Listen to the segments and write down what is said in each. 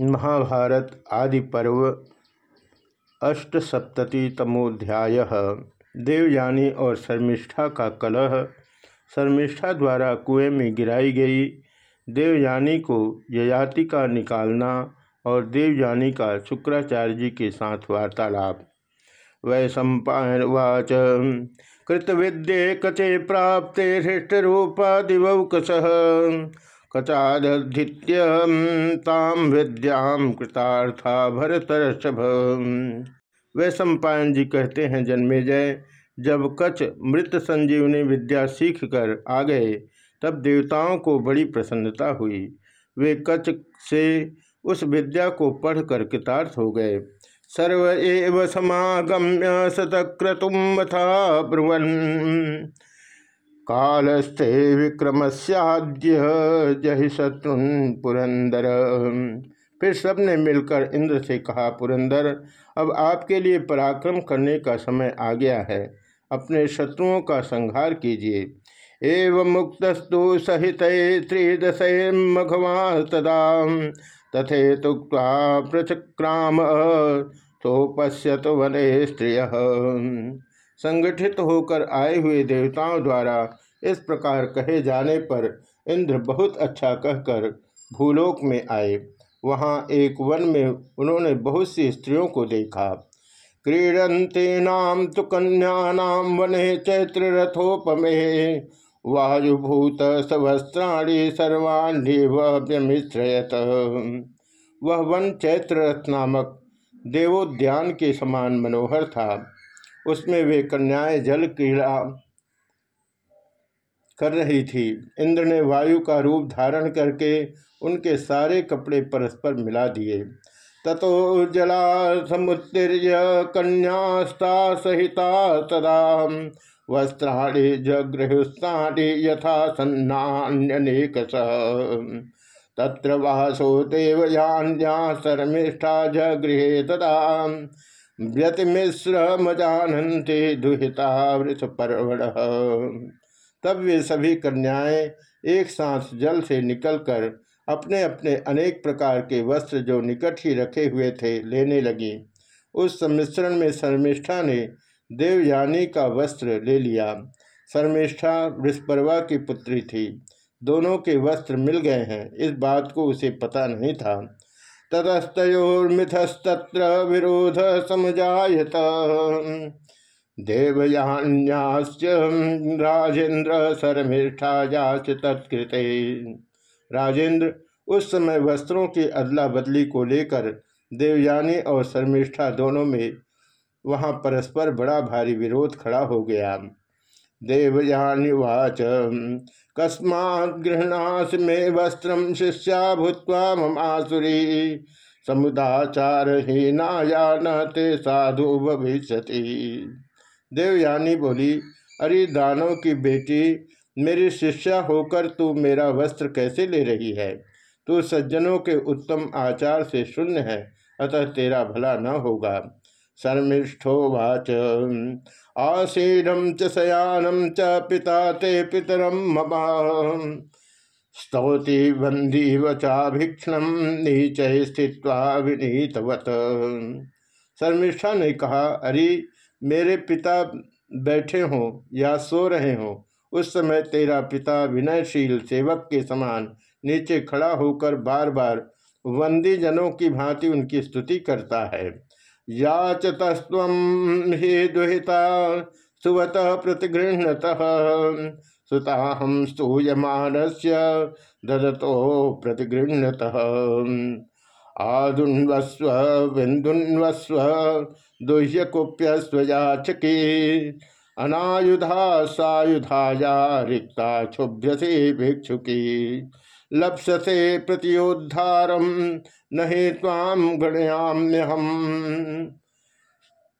महाभारत आदि पर्व अष्ट अष्टसप्ततितमोध्याय देवयानी और शर्मिष्ठा का कलह शर्मिष्ठा द्वारा कुएँ में गिराई गई देवयानी को ययाति का निकालना और देवयानी का शुक्राचार्य जी के साथ वार्तालाप। वै सम्पावाच कृतविद्ये कचे प्राप्ते हृष्टरूपा दिवौकस कचादधित्य ताम विद्याम कृतार्था भरतर्षभ। वे सम्पायन जी कहते हैं, जन्मे जय। जब कच मृत संजीवनी विद्या सीख कर आ गए, तब देवताओं को बड़ी प्रसन्नता हुई। वे कच से उस विद्या को पढ़कर कृतार्थ हो गए। सर्व एव समागम्य शतक्रतुम था ब्रुवन। कालस्थे विक्रमस्याद्य जहि शत्रु पुरंदर। फिर सबने मिलकर इंद्र से कहा, पुरंदर, अब आपके लिए पराक्रम करने का समय आ गया है। अपने शत्रुओं का संहार कीजिए। एवं मुक्तस्तु सहित त्रिदश मघवा तदा तथे तुक्ता पृथक्राम सोपश्यत वने स्त्रिय। संगठित होकर आए हुए देवताओं द्वारा इस प्रकार कहे जाने पर इंद्र बहुत अच्छा कहकर भूलोक में आए। वहाँ एक वन में उन्होंने बहुत सी स्त्रियों को देखा। क्रीडंती नाम तो कन्यानाम वने चैत्र रथोपमे। वायुभूत सवस्त्राणी सर्वाणी व्यमिश्रयत। वह वन चैत्र रथ नामक देवोद्यान के समान मनोहर था। उसमें वे कन्याएँ जल क्रीड़ा कर रही थी। इंद्र ने वायु का रूप धारण करके उनके सारे कपड़े परस्पर मिला दिए। ततो जला समुत्तीर्य कन्यास्ता सहिता तदा वस्त्राणी जगृहस्थाणी यथा सन्नान्यनेक तत्र वासो देवयान्या शर्मिष्ठा जगृहे तदा। व्यतिमिश्रमजानते दुहिता वृथ परवण तब वे सभी कन्याएँ एक साथ जल से निकलकर अपने अपने अनेक प्रकार के वस्त्र जो निकट ही रखे हुए थे लेने लगीं। उस सम्मिश्रण में शर्मिष्ठा ने देवयानी का वस्त्र ले लिया। शर्मिष्ठा वृषपर्वा की पुत्री थी। दोनों के वस्त्र मिल गए हैं, इस बात को उसे पता नहीं था। ततस्तोर्मिथस्तत्र विरोध समजात देवयान्याश्च राजेन्द्र शर्मिष्ठायाच तत्कृते। राजेंद्र उस समय वस्त्रों की अदला बदली को लेकर देवयानी और शर्मिष्ठा दोनों में वहाँ परस्पर बड़ा भारी विरोध खड़ा हो गया। देवयानिवाच कस्मा गृहणास मे वस्त्र शिष्या भूत ममासुरी समुदाचार हीनाया न ते साधु भविष्य देवयानी बोली, अरे दानव की बेटी, मेरी शिष्या होकर तू मेरा वस्त्र कैसे ले रही है? तू सज्जनों के उत्तम आचार से शून्य है, अतः तेरा भला न होगा। शर्मिष्ठोवाच आसीनम च शयानम च पिता ते पितरम ममा। स्तौति बंदी वचाभिक्षण नीच स्थित्वा विनीतवत। शर्मिष्ठा ने कहा, अरे मेरे पिता बैठे हों या सो रहे हों, उस समय तेरा पिता विनयशील सेवक के समान नीचे खड़ा होकर बार बार वंदी जनों की भांति उनकी स्तुति करता है। याचतस्व हे दुहिता सुवत प्रतिगृहत सुता हम स्तूयमान से ददतो प्रतिगृहत आदुन्वस्व बिंदुन्वस्व दुह्यकुप्यस्वयाचकी अनायुधा सायुधाया रिक्ता क्षुभ्यसे भिक्षुकी। लप्ससे प्रतियोद्धारम नहीं ताम गणयाम्य हम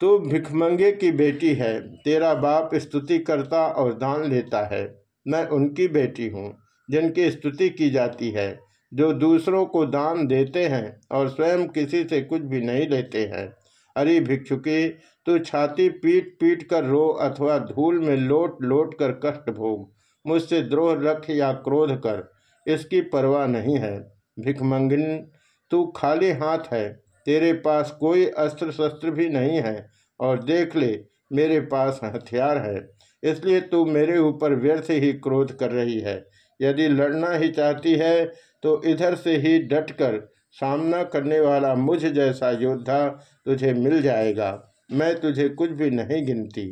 तू भिखमंगे की बेटी है, तेरा बाप स्तुति करता और दान लेता है। मैं उनकी बेटी हूँ, जिनकी स्तुति की जाती है, जो दूसरों को दान देते हैं और स्वयं किसी से कुछ भी नहीं लेते हैं। अरे भिक्षुकी, तू छाती पीट पीट कर रो अथवा धूल में लोट लोट कर कष्ट भोग। मुझसे द्रोह रख या क्रोध कर, इसकी परवाह नहीं है। भिखमंगिन तू खाली हाथ है, तेरे पास कोई अस्त्र शस्त्र भी नहीं है, और देख ले, मेरे पास हथियार है। इसलिए तू मेरे ऊपर व्यर्थ ही क्रोध कर रही है। यदि लड़ना ही चाहती है तो इधर से ही डटकर सामना करने वाला मुझ जैसा योद्धा तुझे मिल जाएगा, मैं तुझे कुछ भी नहीं गिनती।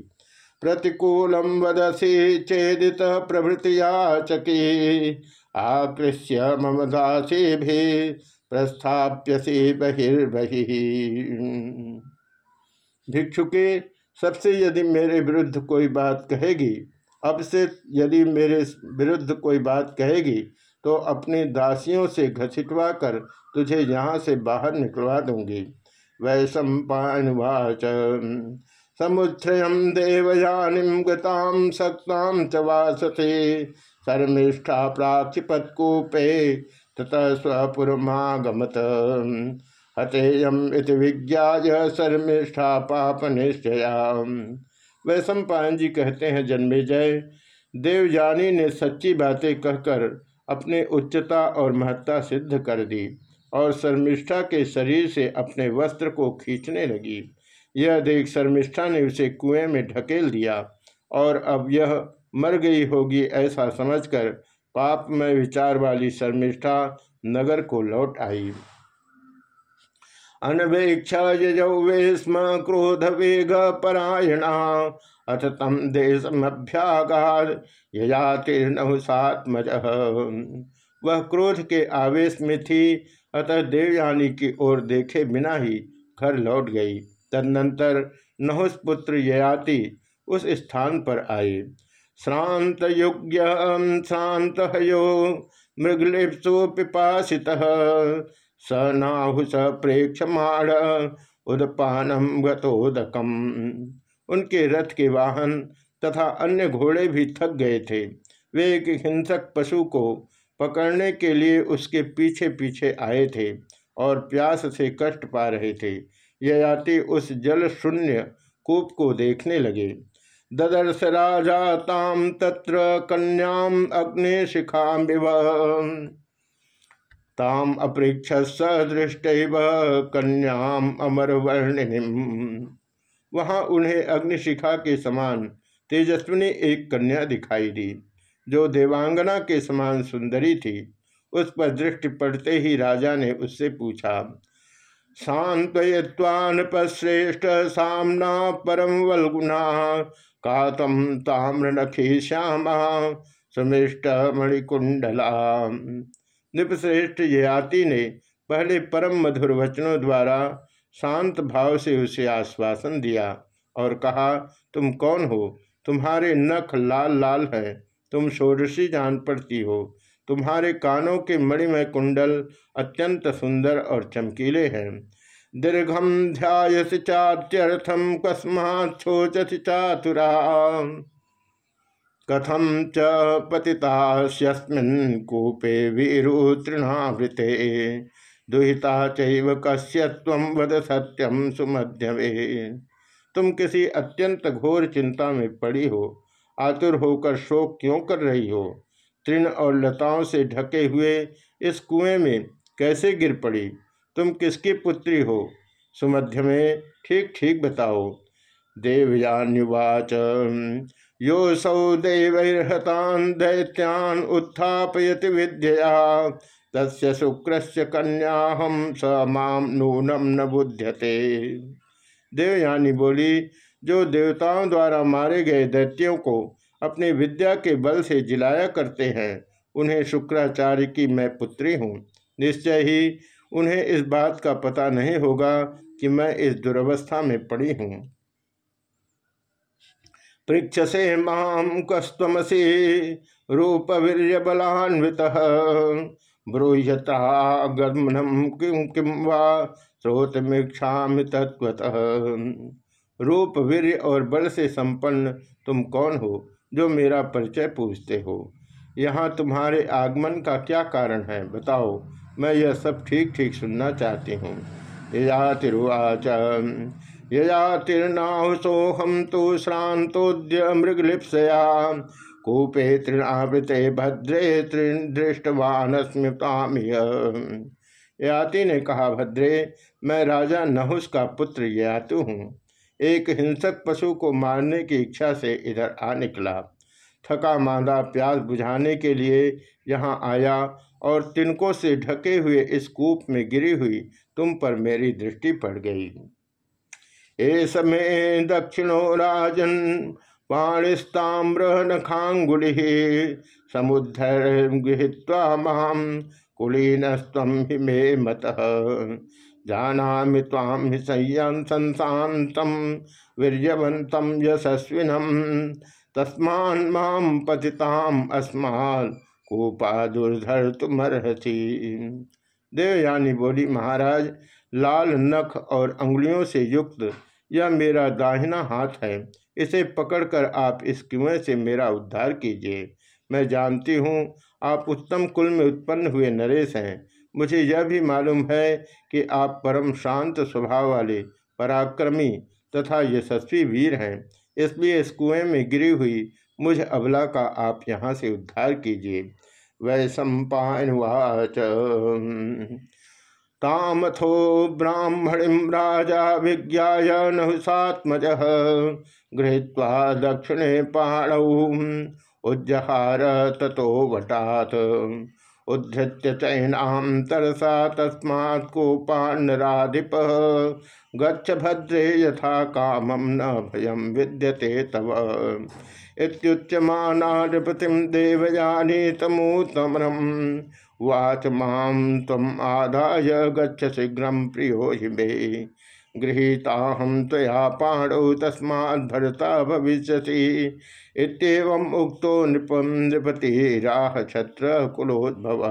प्रतिकूलम वदसी, चेदित प्रभृतिया चकी आकृष्य मम दासी भी प्रस्थाप्यसी बहिर्बहि। भिक्षुके, सबसे यदि मेरे विरुद्ध कोई बात कहेगी, अब से यदि मेरे विरुद्ध कोई बात कहेगी तो अपने दासियों से घसीटवा कर तुझे यहाँ से बाहर निकलवा दूँगी। वैशंपावाच समुच्छ्रयम देवयानी गताम सक्ताम च वासते। शर्मिष्ठा प्राक्षिपत्कूपे ततः स्वपुरमागमत। हतेयम इति विज्ञा शर्मिष्ठा पाप निश्चया वैश्व पायन जी कहते हैं, जन्मे जय। देवजानी ने सच्ची बातें कहकर अपने उच्चता और महत्ता सिद्ध कर दी। और शर्मिष्ठा के शरीर से अपने वस्त्र को खींचने लगी। यह देख शर्मिष्ठा ने उसे कुएँ में ढकेल दिया और अब यह मर गई होगी ऐसा समझकर पाप में विचार वाली शर्मिष्ठा नगर को लौट आई। अनवेक्षा यजौवे स्म क्रोध वेग परायणा। अथ तम यजातिर्नहुसात्मज वह क्रोध के आवेश में थी अतः देवयानी की ओर देखे बिना ही घर लौट गई। तदनंतर नहुस पुत्र ययाति उस स्थान पर आए। श्रांत युग्य श्रांत हयो, मृगलिप्सु पिपासित। स नाहु स प्रेक्षमाण उदपानम गतोदकम। उनके रथ के वाहन तथा अन्य घोड़े भी थक गए थे। वे एक हिंसक पशु को पकड़ने के लिए उसके पीछे पीछे आए थे और प्यास से कष्ट पा रहे थे। यह याति उस जल शून्य कूप को देखने लगे। ददर्श राजा ताम तत्र कन्याम अग्नि शिखा ताम अपृक्ष सदृष्ट कन्याम अमर वर्णिनी वहाँ उन्हें अग्निशिखा के समान तेजस्विनी एक कन्या दिखाई दी। जो देवांगना के समान सुंदरी थी, उस पर दृष्टि पड़ते ही राजा ने उससे पूछा शांतय्वानपश्रेष्ठ सामना परम वलगुना कातम ताम्र नखी श्यामा, सुमिष्ट मणिकुंडला? निपश्रेष्ठ ययाति ने पहले परम मधुर वचनों द्वारा शांत भाव से उसे आश्वासन दिया और कहा, तुम कौन हो? तुम्हारे नख लाल लाल हैं। तुम षोडशी जान पड़ती हो। तुम्हारे कानों के मणिमय कुंडल अत्यंत सुंदर और चमकीले हैं। दीर्घम ध्यायस चात्यर्थम कस्माच्छोचति चातुरा। कथम च पतितास्यस्मिन् कूपे वीरु तृणावृते दुहिता चैव कस्य वद सत्यम सुमध्यवे तुम किसी अत्यंत घोर चिंता में पड़ी हो। आतुर होकर शोक क्यों कर रही हो? तृण और लताओं से ढके हुए इस कुएँ में कैसे गिर पड़ी? तुम किसकी पुत्री हो? सुमध्य में ठीक ठीक बताओ। देवयान्युवाच योसौ देवैर्हतान् दैत्यान् उत्थापयति विद्यया। तस्य शुक्रस्य कन्याहम स माम नूनम न बुध्यते। देवयानी बोली जो देवताओं द्वारा मारे गए दैत्यों को अपनी विद्या के बल से जिलाया करते हैं, उन्हें शुक्राचार्य की मैं पुत्री हूँ। निश्चय ही उन्हें इस बात का पता नहीं होगा कि मैं इस दुर्वस्था में पड़ी हूँ। पृक्षसे माम कस्तमसी रूप वीर बलान्वित ब्रूयता गमनम किम किम वा श्रोतमीक्षा तत्वतः रूप वीर और बल से संपन्न तुम कौन हो, जो मेरा परिचय पूछते हो? यहाँ तुम्हारे आगमन का क्या कारण है, बताओ। मैं यह सब ठीक ठीक सुनना चाहती हूँ। तिरुआच यजातिर्नाहुसोहम तो श्रांतोद्य मृगलिप्सया। कूपे तृणावृते भद्रे दृष्टवान स्मृतामिय याति ने कहा, भद्रे, मैं राजा नहुस का पुत्र यातु हूँ। एक हिंसक पशु को मारने की इच्छा से इधर आ निकला। थका मांदा प्यास बुझाने के लिए यहाँ आया और तिनकों से ढके हुए इस कूप में गिरी हुई तुम पर मेरी दृष्टि पड़ गई। ए समय दक्षिणो राजन पाणिस्ताम्र नखांगुलि समुद्धर गृहीत्वा माम कुलीनस्तम हि मे मत। जाना ताम संयम संशातम वीरवंतम यशस्विनम। तस्मान माम पतिताम अस्माल कोपा दुर्धर तुमरहसी देवयानी बोली, महाराज, लाल नख और अंगुलियों से युक्त यह मेरा दाहिना हाथ है। इसे पकड़कर आप इस कुएँ से मेरा उद्धार कीजिए। मैं जानती हूँ आप उत्तम कुल में उत्पन्न हुए नरेश हैं। मुझे यह भी मालूम है कि आप परम शांत स्वभाव वाले, पराक्रमी तथा यशस्वी वीर हैं। इसलिए इस कुएँ में गिरी हुई मुझ अबला का आप यहाँ से उद्धार कीजिए। वै सम्पावाच तामथो ब्राह्मणिम राजा विज्ञा नहुसात्मज गृहीत्वा दक्षिणे पाणौ उज्जहार ततो वटात। उद्धृत्य चैनाम तरसा तस्मात् कोपान्नराधिप। गच्छ भद्रे यथा कामम न भयम विद्यते तव। इत्युच्यमानाधिपतिम देवयानी तमूतमरम वाच माम तम आदाय, गच्छ शीघ्र प्रियो हि गृहीताहम तया पाणौ तस्माद्भरता भविष्यसि। इतम उक्तो नृपम नृपति राह छत्र कुलोद्भव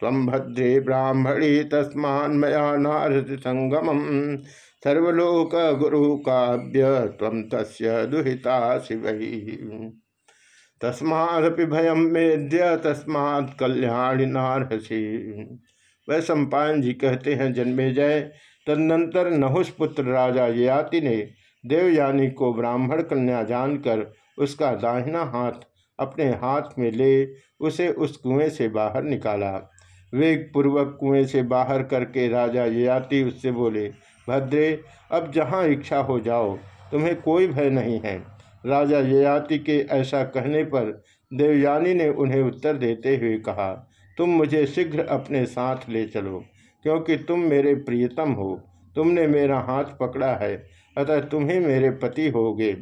तम भद्रे ब्राह्मणी तस्मान्मया नारद संगम सर्वलोक गुरु काव्य तम तस्य दुहिता शिव। तस्मादपि भयम मेद्य तस्मात् कल्याणी नारहसी। वह सम्पायन जी कहते हैं, जन्मे जय। तदनंतर नहुष पुत्र राजा ययाति ने देवयानी को ब्राह्मण कन्या जानकर उसका दाहिना हाथ अपने हाथ में ले उसे उस कुएँ से बाहर निकाला। वेग पूर्वक कुएँ से बाहर करके राजा ययाति उससे बोले, भद्रे, अब जहाँ इच्छा हो जाओ, तुम्हें कोई भय नहीं है। राजा ययाति के ऐसा कहने पर देवयानी ने उन्हें उत्तर देते हुए कहा, तुम मुझे शीघ्र अपने साथ ले चलो। क्योंकि तुम मेरे प्रियतम हो। तुमने मेरा हाथ पकड़ा है, अतः तुम ही मेरे पति होगे।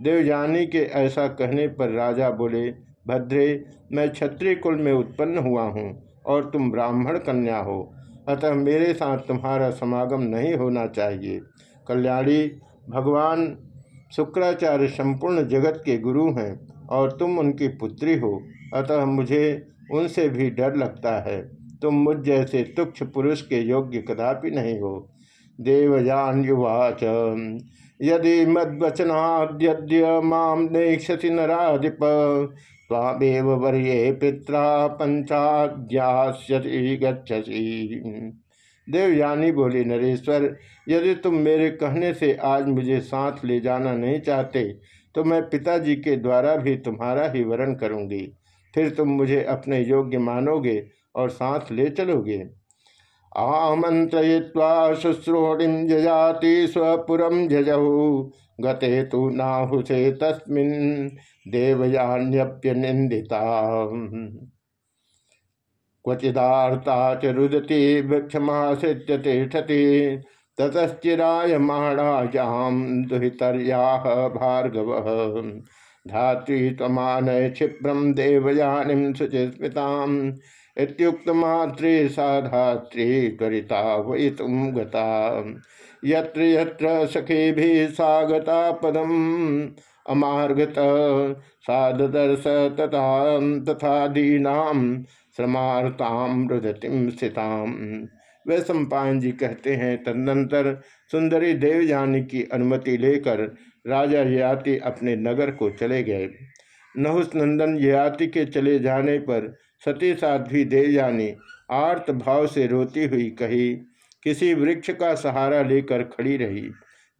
देवजानी के ऐसा कहने पर राजा बोले, भद्रे, मैं क्षत्रिय कुल में उत्पन्न हुआ हूँ और तुम ब्राह्मण कन्या हो, अतः मेरे साथ तुम्हारा समागम नहीं होना चाहिए। कल्याणी, भगवान शुक्राचार्य संपूर्ण जगत के गुरु हैं और तुम उनकी पुत्री हो, अतः मुझे उनसे भी डर लगता है। तुम मुझ जैसे तुक्ष पुरुष के योग्य कदापि नहीं हो। देवयान युवाच। यदि मद्वचनाद्य माम नेक्षति तामेव वर्ये पिता पंचाध्यास्यति गच्छसी। देवयानी बोली, नरेश्वर, यदि तुम मेरे कहने से आज मुझे साथ ले जाना नहीं चाहते तो मैं पिताजी के द्वारा भी तुम्हारा ही वरण करूँगी। फिर तुम मुझे अपने योग्य मानोगे और साथ ले चलोगे। आमंत्रित्वा शुश्रोणिम जजाति स्वपुरम जजहु गते तो नाहुसे तस्मिन् देवयान्यप्य निंदिता क्वचिदार्ता च रुदती वृक्षमाश्रित्य तिष्ठति। ततश्चिरायमाणायां दुहितर्याः भार्गवः। धात्री त्वमानय क्षिप्रम देवयानीं शुचिस्मृताम्। इत्युक्त मात्रे साधात्री त्वरिता वही तुम गता यत्र यत्र सखेभिः सा गता पदम अमार्गत सादर्श तथा तथा दीनाम श्रमार्ताम रुदतिम स्थिताम। वे सम्पायन जी कहते हैं, तदनंतर सुंदरी देवयानी की अनुमति लेकर राजा ययाति अपने नगर को चले गए। नहुस नंदन ययाति के चले जाने पर सती साध्वी देवयानी आर्त भाव से रोती हुई कही, किसी वृक्ष का सहारा लेकर खड़ी रही।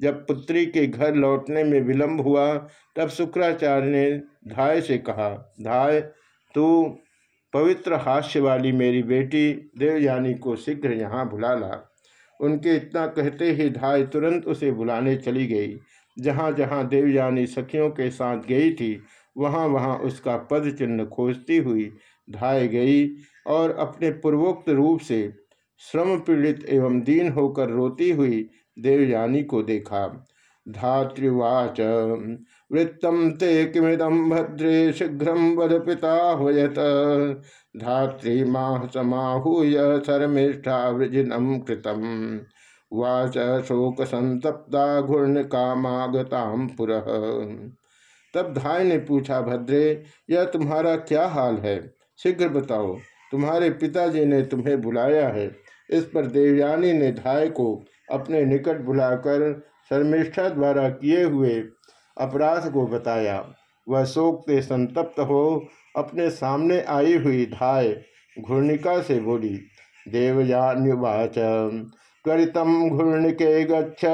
जब पुत्री के घर लौटने में विलंब हुआ, तब शुक्राचार्य ने धाय से कहा, धाय, तू पवित्र हास्य वाली मेरी बेटी देवयानी को शीघ्र यहाँ बुला ला। उनके इतना कहते ही धाय तुरंत उसे बुलाने चली गई। जहाँ जहाँ देवयानी सखियों के साथ गई थी, वहाँ वहाँ उसका पद चिन्ह खोजती हुई धाय गई और अपने पूर्वोक्त रूप से श्रम पीड़ित एवं दीन होकर रोती हुई देवयानी को देखा। धातृवाच वृत्तम ते किमिदम भद्रे शीघ्र वद पिता होयत। धात्री माह समाहूय शर्मिष्ठा वृजिनम कृतम। वाच शोक संतप्ता घूर्ण कामागताम पुरः। तब धाय ने पूछा, भद्रे, यह तुम्हारा क्या हाल है? शीघ्र बताओ, तुम्हारे पिताजी ने तुम्हें बुलाया है। इस पर देवयानी ने धाय को अपने निकट बुलाकर शर्मिष्ठा द्वारा किए हुए अपराध को बताया। वह शोक से संतप्त हो अपने सामने आई हुई धाय घूर्णिका से बोली, देवयान्युवाच, त्वरित घूर्णिके गच्छ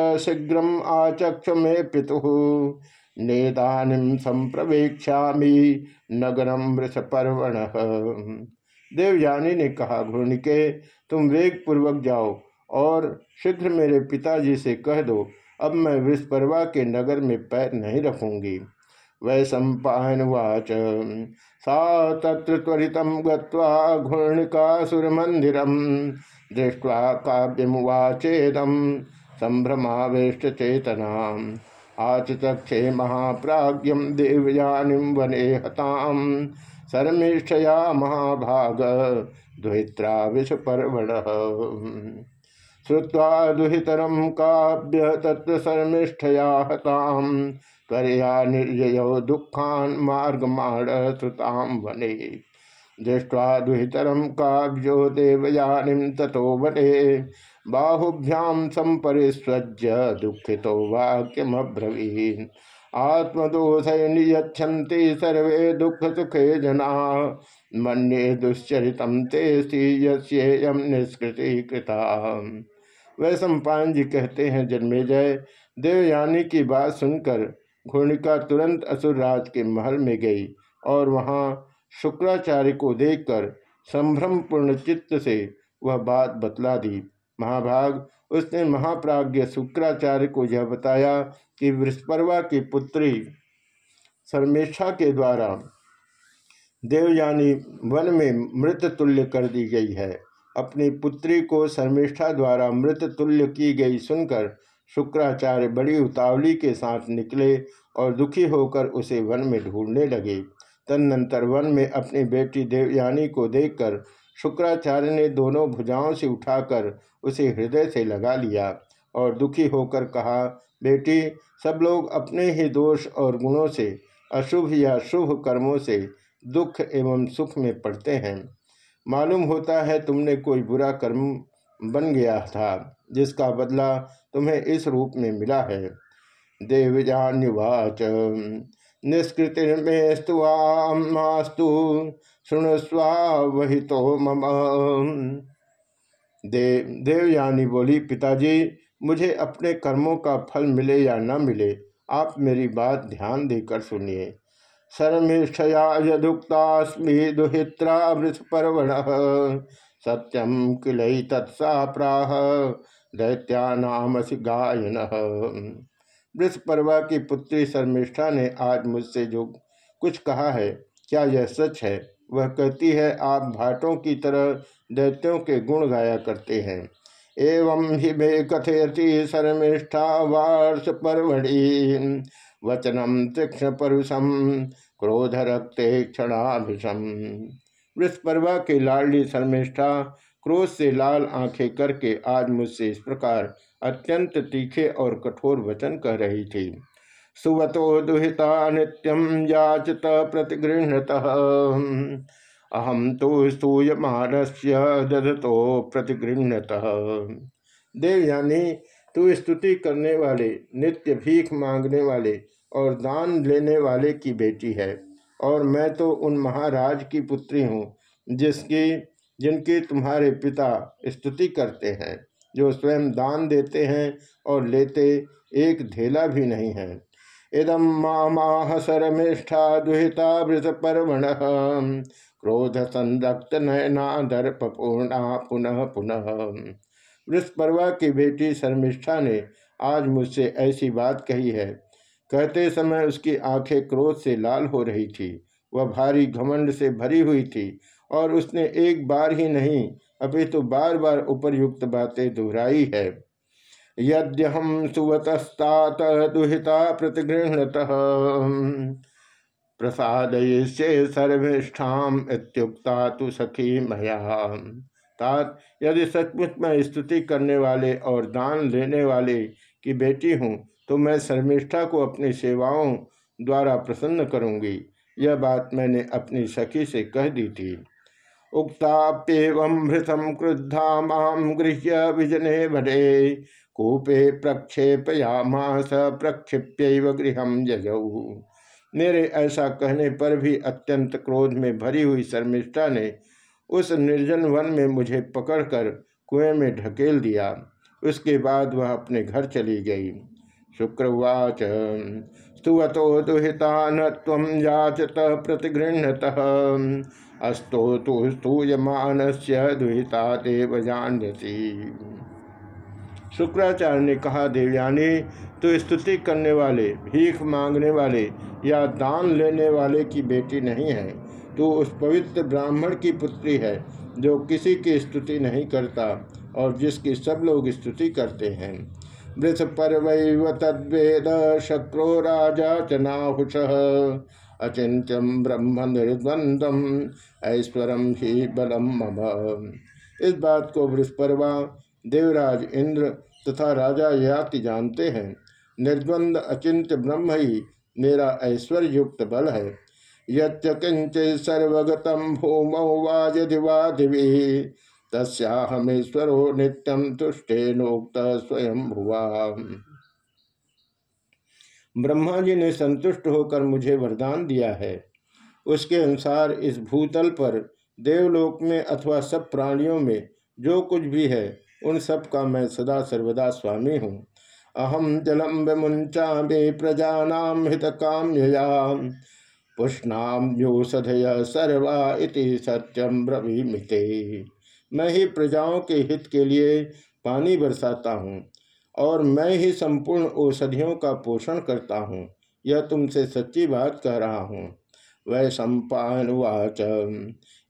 आचक्ष में पितु। नेतानिम संप्रवेक्षा नगरम वृषपर्वण। देवयानी ने कहा घूर्णिके तुम वेग पूर्वक जाओ और शीघ्र मेरे पिताजी से कह दो, अब मैं विस्परवा के नगर में पैर नहीं रखूँगी। वै सम्पावाच सा त्वरित घूर्णिकासुरमंदिरम दृष्ट्वा काव्यमुवाचेदम संभ्रमावेश चेतना आचचक्षे महाप्राज्यम देवयानीम वने हताम शर्मिष्ठया महाभाग दुहित्रा विषपर्वण श्रुवा दुहितरम काव्य तत्र शर्मिष्ठया हताम त्वरया निर्जय दुखान मार्गमाण श्रुताम वने। दृष्ट्वा दुहितरम काव्यो देवयानीम तथो वने। बाहुभ्याम संपरिस्वज्य दुखितो वाक्यमब्रवीन। आत्मदोष नियछन्ति सर्वे दुख सुखे जना। मन्ये दुश्चरित ते यम निष्कृति कृता वह सम्पान जी कहते हैं, जन्मे जय। देवयानी की बात सुनकर घूर्णिका तुरंत असुरराज के महल में गई और वहाँ शुक्राचार्य को देखकर संभ्रमपूर्ण चित्त से वह बात बतला दी। महाभाग, उसने महाप्राज्य शुक्राचार्य को यह बताया कि वृषपर्वा की पुत्री शर्मेशा के द्वारा देवयानी वन में मृत तुल्य कर दी गई है। अपनी पुत्री को शर्मिष्ठा द्वारा मृत तुल्य की गई सुनकर शुक्राचार्य बड़ी उतावली के साथ निकले और दुखी होकर उसे वन में ढूँढने लगे। तदनंतर वन में अपनी बेटी देवयानी को देखकर शुक्राचार्य ने दोनों भुजाओं से उठाकर उसे हृदय से लगा लिया और दुखी होकर कहा, बेटी, सब लोग अपने ही दोष और गुणों से, अशुभ या शुभ कर्मों से दुख एवं सुख में पड़ते हैं। मालूम होता है तुमने कोई बुरा कर्म बन गया था, जिसका बदला तुम्हें इस रूप में मिला है। देवजान्युवाच निष्कृति में स्तुवास्तु शुणस्वा वही तो मम। देव देवयानी बोली, पिताजी, मुझे अपने कर्मों का फल मिले या न मिले, आप मेरी बात ध्यान देकर सुनिए। शर्मिष्ठया यदुक्तास्मी दुहित्रा वृषपर्वण। सत्यम किल तत्सा प्राह दैत्यानामसि गायन वृषपर्वा की पुत्री शर्मिष्ठा ने आज मुझसे जो कुछ कहा है, क्या यह सच है? वह कहती है, आप भाटों की तरह दैत्यों के गुण गाया करते हैं। एवं ही मे कथयति शर्मिष्ठा वार्ष परवड़ी वचनम तीक्षण परुषम क्रोध रक्ते क्षणाभिषम वृषपर्वा के लाडली शर्मिष्ठा क्रोध से लाल आँखें करके आज मुझसे इस प्रकार अत्यंत तीखे और कठोर वचन कह रही थी। सुवतो दुहिता नित्यम याचत प्रतिगृहत अहम तो स्तूयमानस्य दधतो प्रतिगृहत देवयानी तू स्तुति करने वाले, नित्य भीख मांगने वाले और दान लेने वाले की बेटी है। और मैं तो उन महाराज की पुत्री हूँ, जिसकी, जिनकी तुम्हारे पिता स्तुति करते हैं। जो स्वयं दान देते हैं और लेते एक धेला भी नहीं है। इदम माह शरमिष्ठा दुहिता वृत पर्वण क्रोध संरक्त नयना दर्पूर्णा पुनः पुनः। वृषपर्वा की बेटी शर्मिष्ठा ने आज मुझसे ऐसी बात कही है। कहते समय उसकी आँखें क्रोध से लाल हो रही थी। वह भारी घमंड से भरी हुई थी और उसने एक बार ही नहीं अभी तो बार बार उपरयुक्त बातें दोहराई है। यद्यहम सुवतस्तात दुहिता प्रतिगृहत प्रसाद सर्विष्ठाम इत्युक्ता तो सखी मया। तात, यदि सचमुच मैं स्तुति करने वाले और दान लेने वाले की बेटी हूँ तो मैं शर्मिष्ठा को अपनी सेवाओं द्वारा प्रसन्न करूँगी। यह बात मैंने अपनी सखी से कह दी थी। उक्ताप्येवमृतम क्रुद्धा माम गृह्य विजने भरे कूपे प्रक्षेपयामास प्रक्षिप्य गृह जजऊ मेरे ऐसा कहने पर भी अत्यंत क्रोध में भरी हुई शर्मिष्ठा ने उस निर्जन वन में मुझे पकड़कर कुएँ में ढकेल दिया। उसके बाद वह अपने घर चली गई। शुक्रवाच, स्तुवतो दुहिता न तम याचत प्रतिगृहत अस्तो तो स्तूयमान से दुहिता देव जानसी शुक्राचार्य ने कहा, देवयानी तो स्तुति करने वाले, भीख मांगने वाले या दान लेने वाले की बेटी नहीं है। तो उस पवित्र ब्राह्मण की पुत्री है जो किसी की स्तुति नहीं करता और जिसकी सब लोग स्तुति करते हैं। वृथ पर परवैव तद्वेद शक्रो राजा च नाहुष। अचिंत्यम ब्रह्म निर्द्वंदम ऐश्वरम ही बलम मम। इस बात को वृषपर्वा देवराज इंद्र तथा राजा याति जानते हैं। निर्द्वंद अचिंत्य ब्रह्म ही मेरा ऐश्वर्य युक्त बल है। यंचित सर्वगतम भूमौ वाजधिवाधिवी तस्मेश्वरो नित्यम तुष्टेनोक्त स्वयं भुवा ब्रह्मा जी ने संतुष्ट होकर मुझे वरदान दिया है। उसके अनुसार इस भूतल पर, देवलोक में अथवा सब प्राणियों में जो कुछ भी है, उन सब का मैं सदा सर्वदा स्वामी हूँ। अहम जलम विमुंचा मे प्रजानाम हित काम्यया पुष्णाम्योषधय सर्वा इति सत्यम ब्रवीमिते मैं ही प्रजाओं के हित के लिए पानी बरसाता हूँ। और मैं ही संपूर्ण औषधियों का पोषण करता हूँ। यह तुमसे सच्ची बात कह रहा हूँ। वै सम्पावाच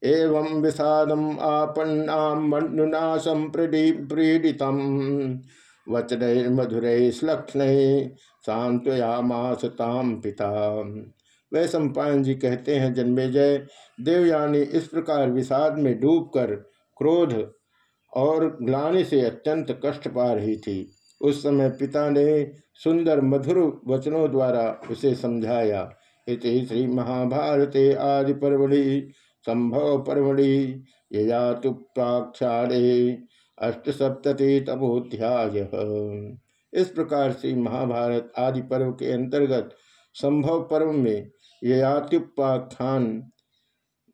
एवं विषादम आपन्ना मनुना वचन मधुर श्लक्षण शांतयामासताम पिता। वह सम्पायन जी कहते हैं, जन्मेजय देवयानी इस प्रकार विषाद में डूबकर क्रोध और ग्लानि से अत्यंत कष्ट पा रही थी। उस समय पिता ने सुंदर मधुर वचनों द्वारा उसे समझाया। इति श्री महाभारते आदि परवड़ी संभव परवड़ी यजातुपाख्यारे अष्टसप्तति तपोध्याय इस प्रकार से महाभारत आदि पर्व के अंतर्गत संभव पर्व में ययात्युपाख्यान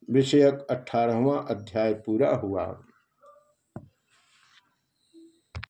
विषयक अठारहवा अध्याय पूरा हुआ।